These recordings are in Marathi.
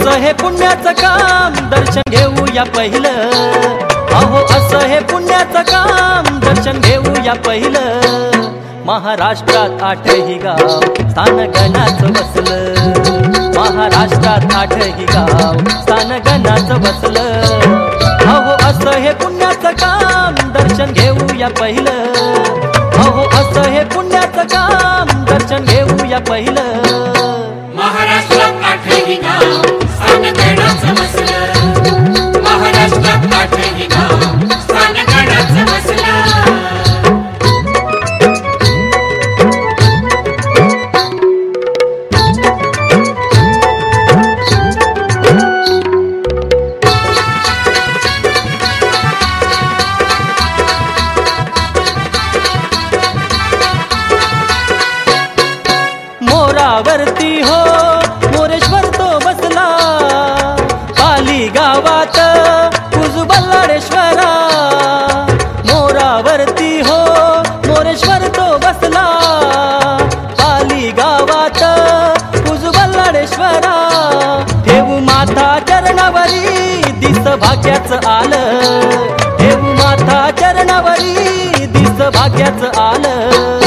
असं हे पुण्याचं काम दर्शन घेऊया पहिलं. अहो असं हे पुण्याचं काम दर्शन घेऊया पहिलं. महाराष्ट्रात आठही गाव स्थानगणाचं बसलं. महाराष्ट्रात आठही गाव स्थानगणाचं बसलं. अहो असं हे पुण्याचं काम दर्शन घेऊया पहिलं. अहो असं हे पुण्याचं काम दर्शन घेऊया पहिलं. महाराष्ट्रात आठही गाव स्थानगणाचं गावात कुजबल्लाडेश्वरा ठेवू माथा चरणावरी दिस भाग्याच आलं. ठेवू माथा चरणावरी दिस भाग्याच आलं.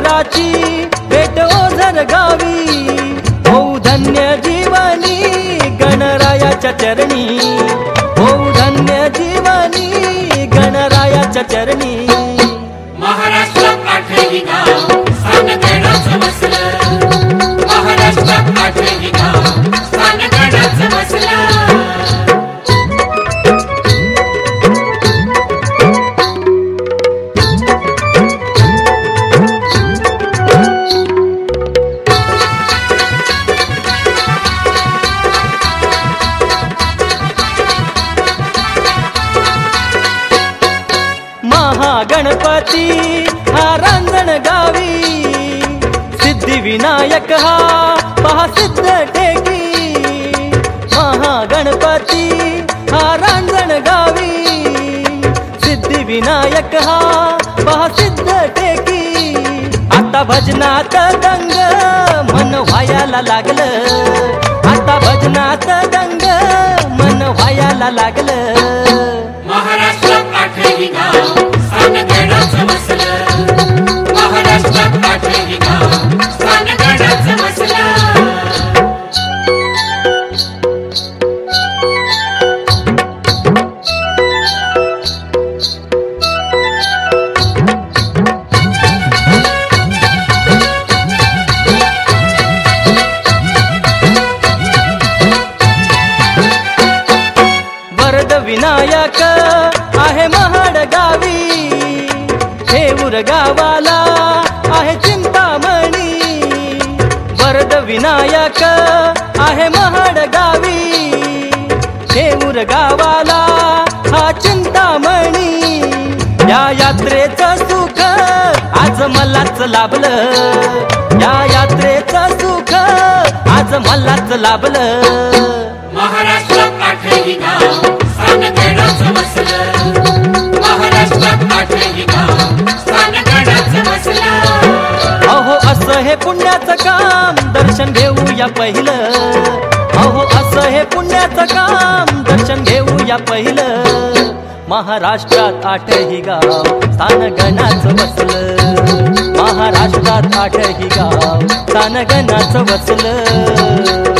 विघ्नेश्वराची भेट ओझर गावी. हो धन्य जीवनी गणरायाच्या चरणी. हो धन्य जीवनी गणरायाच्या चरणी. महागणपती हा रांजण गावी. सिद्धिविनायक हा पहा सिद्ध टेकी महागणपती हा रांजण गावी. सिद्धिविनायक हा पहा सिद्ध टेकी आता भजनात दंग मन व्हायला लागलं. आता भजनात दंग मन व्हायला लागलं. हेऊर गावाला आहे चिंतामणी. वरद विनायक आहे महाड गावी. हेऊर गावाला हा चिंतामणी. या यात्रेचं सुख आज मलाच लाभलं. या यात्रेचं सुख आज मलाच लाभलं. हे पुण्याचं काम दर्शन घेऊया पहिलं. अहो असं हे पुण्याचं काम दर्शन घेऊया पहिलं. महाराष्ट्रात आठही गाव स्थानगणाचं बसलं महाराष्ट्रात आठही गाव स्थानगणाचं बसलं